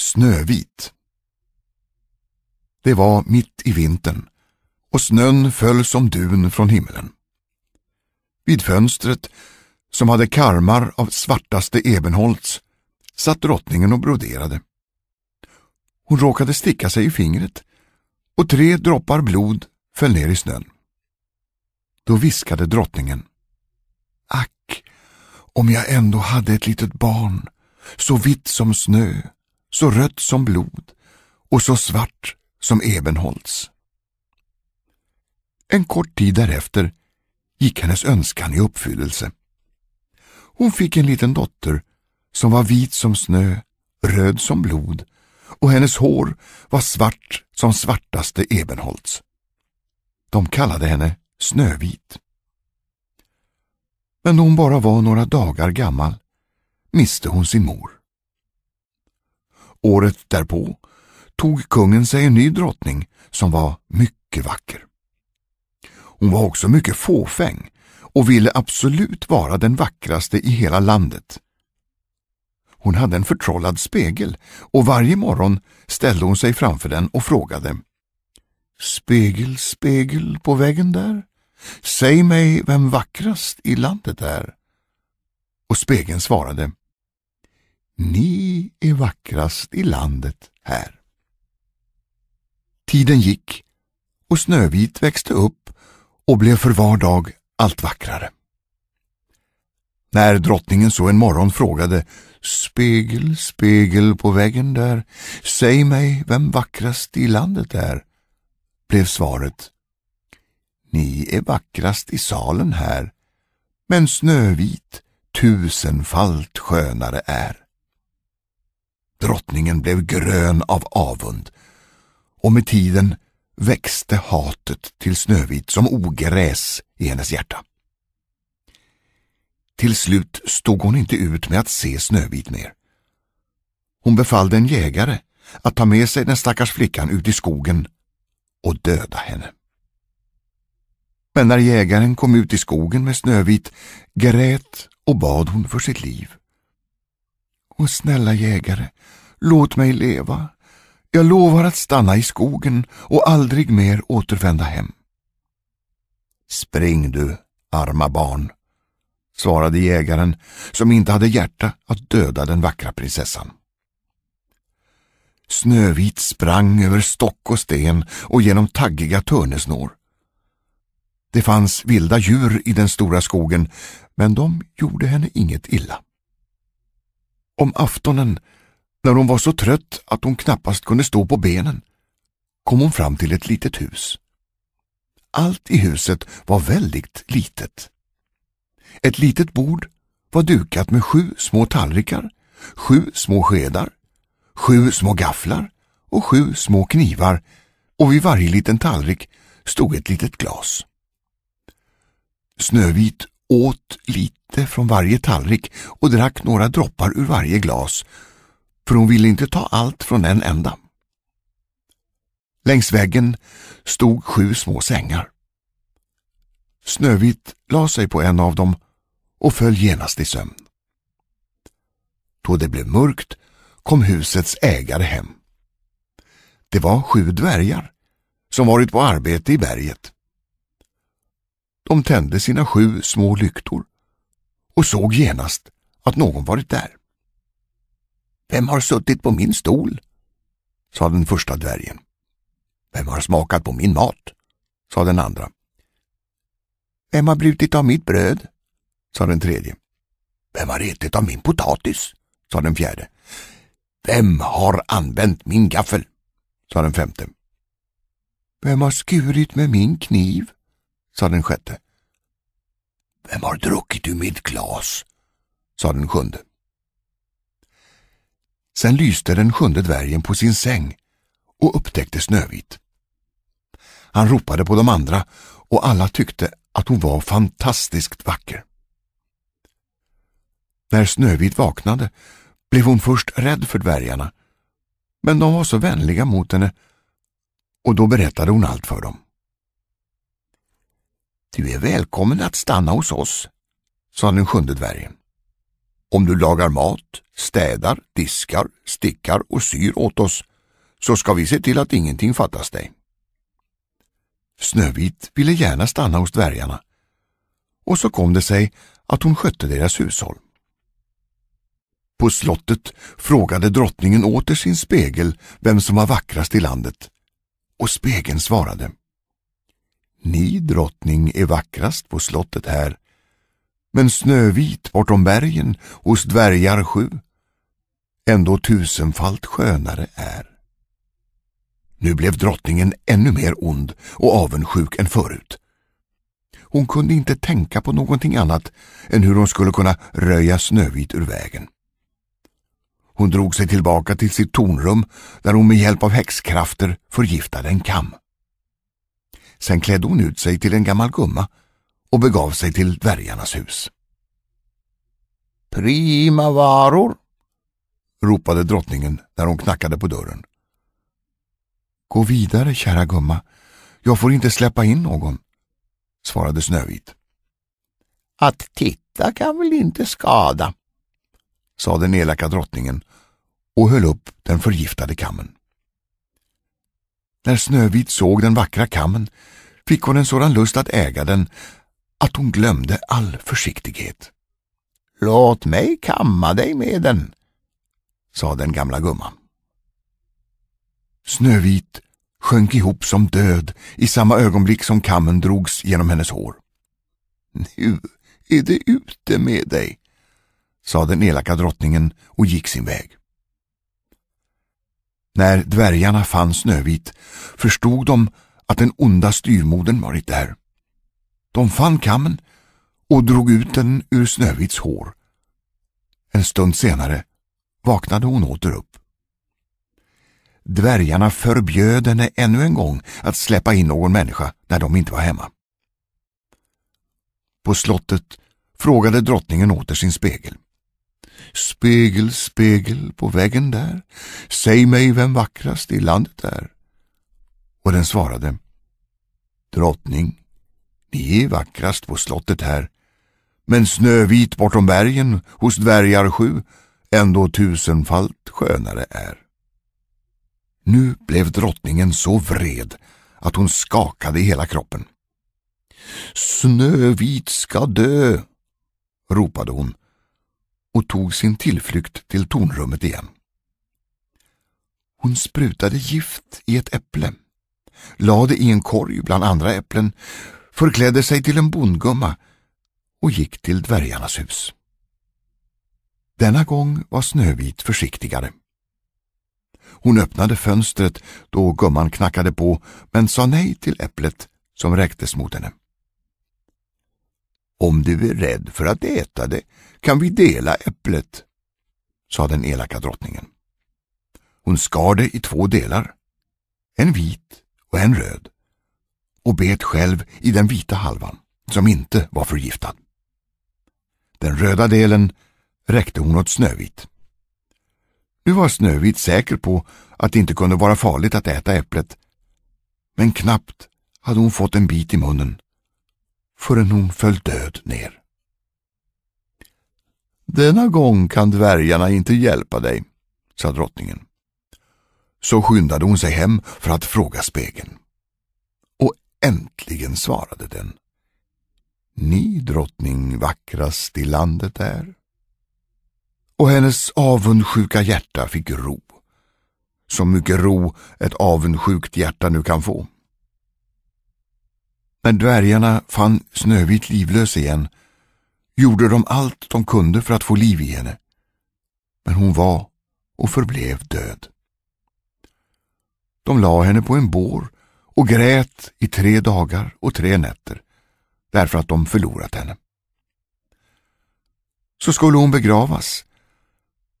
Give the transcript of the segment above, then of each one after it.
Snövit. Det var mitt i vintern och snön föll som dun från himlen. Vid fönstret, som hade karmar av svartaste ebenholts, satt drottningen och broderade. Hon råkade sticka sig i fingret och tre droppar blod föll ner i snön. Då viskade drottningen. Ack, om jag ändå hade ett litet barn, så vitt som snö, så rött som blod och så svart som ebenholts. En kort tid därefter gick hennes önskan i uppfyllelse. Hon fick en liten dotter som var vit som snö, röd som blod och hennes hår var svart som svartaste ebenholts. De kallade henne Snövit. Men när hon bara var några dagar gammal miste hon sin mor. Året därpå tog kungen sig en ny drottning som var mycket vacker. Hon var också mycket fåfäng och ville absolut vara den vackraste i hela landet. Hon hade en förtrollad spegel och varje morgon ställde hon sig framför den och frågade Spegel, spegel på väggen där, säg mig vem vackrast i landet är. Och spegeln svarade ni är vackrast i landet här. Tiden gick och Snövit växte upp och blev för var dag allt vackrare. När drottningen så en morgon frågade Spegel, spegel på väggen där, säg mig vem vackrast i landet är, blev svaret Ni är vackrast i salen här, men Snövit tusenfalt skönare är. Drottningen blev grön av avund och med tiden växte hatet till Snövit som ogräs i hennes hjärta. Till slut stod hon inte ut med att se Snövit mer. Hon befallde en jägare att ta med sig den stackars flickan ut i skogen och döda henne. Men när jägaren kom ut i skogen med Snövit grät och bad hon för sitt liv. Och snälla jägare, låt mig leva. Jag lovar att stanna i skogen och aldrig mer återvända hem. Spring du, arma barn, svarade jägaren som inte hade hjärta att döda den vackra prinsessan. Snövit sprang över stock och sten och genom taggiga törnesnår. Det fanns vilda djur i den stora skogen, men de gjorde henne inget illa. Om aftonen, när hon var så trött att hon knappast kunde stå på benen, kom hon fram till ett litet hus. Allt i huset var väldigt litet. Ett litet bord var dukat med sju små tallrikar, sju små skedar, sju små gafflar och sju små knivar och vid varje liten tallrik stod ett litet glas. Snövit åt lite från varje tallrik och drack några droppar ur varje glas, för hon ville inte ta allt från en enda. Längs väggen stod sju små sängar. Snövit la sig på en av dem och föll genast i sömn. Då det blev mörkt kom husets ägare hem. Det var sju dvärgar som varit på arbete i berget. De tände sina sju små lyktor och såg genast att någon varit där. Vem har suttit på min stol? sa den första dvärgen. Vem har smakat på min mat? sa den andra. Vem har brutit av mitt bröd? sa den tredje. Vem har ätit av min potatis? sa den fjärde. Vem har använt min gaffel? sa den femte. Vem har skurit med min kniv? Sa den sjätte. Vem har druckit ur mitt glas? sa den sjunde. Sen lyste den sjunde dvärgen på sin säng och upptäckte Snövit. Han ropade på de andra och alla tyckte att hon var fantastiskt vacker. När Snövit vaknade blev hon först rädd för dvärgarna, men de var så vänliga mot henne och då berättade hon allt för dem. Du är välkommen att stanna hos oss, sa den sjunde dvärgen. Om du lagar mat, städar, diskar, stickar och syr åt oss så ska vi se till att ingenting fattas dig. Snövit ville gärna stanna hos dvärgarna och så kom det sig att hon skötte deras hushåll. På slottet frågade drottningen åter sin spegel vem som var vackrast i landet och spegeln svarade ni, drottning, är vackrast på slottet här men Snövit bortom bergen hos dvärgar sju ändå tusenfalt skönare är. Nu blev drottningen ännu mer ond och avundsjuk än förut. Hon kunde inte tänka på någonting annat än hur hon skulle kunna röja Snövit ur vägen. Hon drog sig tillbaka till sitt tornrum där hon med hjälp av häxkrafter förgiftade en kam. Sen klädde hon ut sig till en gammal gumma och begav sig till dvärgarnas hus. Prima varor, ropade drottningen när hon knackade på dörren. Gå vidare, kära gumma. Jag får inte släppa in någon, svarade Snövit. Att titta kan väl inte skada, sa den elaka drottningen och höll upp den förgiftade kammen. När Snövit såg den vackra kammen fick hon en sådan lust att äga den att hon glömde all försiktighet. Låt mig kamma dig med den, sa den gamla gumman. Snövit sjönk ihop som död i samma ögonblick som kammen drogs genom hennes hår. Nu är det ute med dig, sa den elaka drottningen och gick sin väg. När dvärgarna fann Snövit förstod de att den onda styrmodern varit där. De fann kammen och drog ut den ur Snövits hår. En stund senare vaknade hon åter upp. Dvärgarna förbjöd henne ännu en gång att släppa in någon människa när de inte var hemma. På slottet frågade drottningen åter sin spegel. Spegel, spegel på väggen där, säg mig vem vackrast i landet är. Och den svarade Drottning, ni är vackrast på slottet här, men Snövit bortom bergen hos dvärgar sju ändå tusenfalt skönare är. Nu blev drottningen så vred att hon skakade i hela kroppen. Snövit ska dö, ropade hon och tog sin tillflykt till tornrummet igen. Hon sprutade gift i ett äpple, lade i en korg bland andra äpplen, förklädde sig till en bondgumma och gick till dvärgarnas hus. Denna gång var Snövit försiktigare. Hon öppnade fönstret då gumman knackade på men sa nej till äpplet som räcktes mot henne. Om du är rädd för att äta det kan vi dela äpplet, sa den elaka drottningen. Hon skar det i två delar, en vit och en röd, och bet själv i den vita halvan, som inte var förgiftad. Den röda delen räckte hon åt Snövit. Nu var Snövit säker på att det inte kunde vara farligt att äta äpplet, men knappt hade hon fått en bit i munnen förrän hon föll död ner. Denna gång kan dvärgarna inte hjälpa dig, sa drottningen. Så skyndade hon sig hem för att fråga spegeln. Och äntligen svarade den. Ni, drottning, vackrast i landet är. Och hennes avundsjuka hjärta fick ro. Så mycket ro ett avundsjukt hjärta nu kan få. När dvärgarna fann Snövit livlös igen gjorde de allt de kunde för att få liv i henne. Men hon var och förblev död. De la henne på en bår och grät i tre dagar och tre nätter därför att de förlorat henne. Så skulle hon begravas,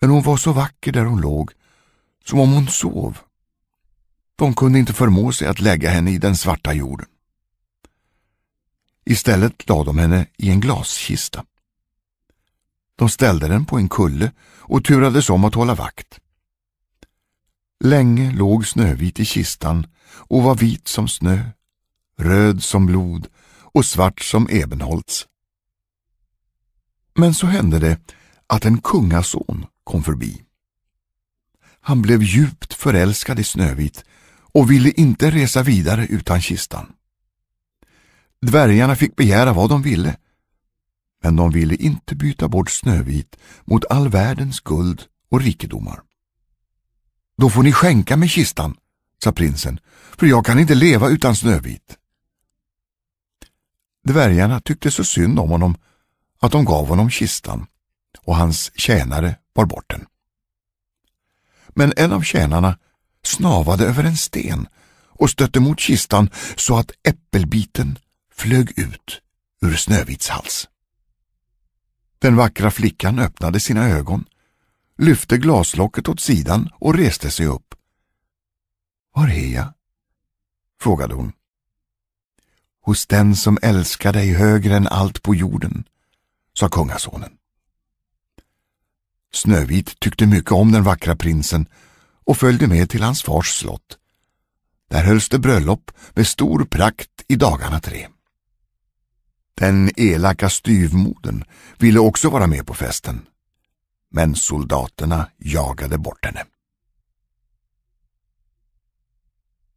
men hon var så vacker där hon låg, som om hon sov. De kunde inte förmå sig att lägga henne i den svarta jorden. Istället lade de henne i en glaskista. De ställde den på en kulle och turades om att hålla vakt. Länge låg Snövit i kistan och var vit som snö, röd som blod och svart som ebenholts. Men så hände det att en kungason kom förbi. Han blev djupt förälskad i Snövit och ville inte resa vidare utan kistan. Dvärgarna fick begära vad de ville, men de ville inte byta bort Snövit mot all världens guld och rikedomar. Då får ni skänka mig kistan, sa prinsen, för jag kan inte leva utan Snövit. Dvärgarna tyckte så synd om honom att de gav honom kistan och hans tjänare bar bort den. Men en av tjänarna snavade över en sten och stötte mot kistan så att äppelbiten flög ut ur Snövits hals. Den vackra flickan öppnade sina ögon, lyfte glaslocket åt sidan och reste sig upp. Var är jag? frågade hon. Hos den som älskar dig högre än allt på jorden, sa kungasonen. Snövit tyckte mycket om den vackra prinsen och följde med till hans fars slott. Där hölls det bröllop med stor prakt i dagarna tre. Den elaka styvmoden ville också vara med på festen, men soldaterna jagade bort henne.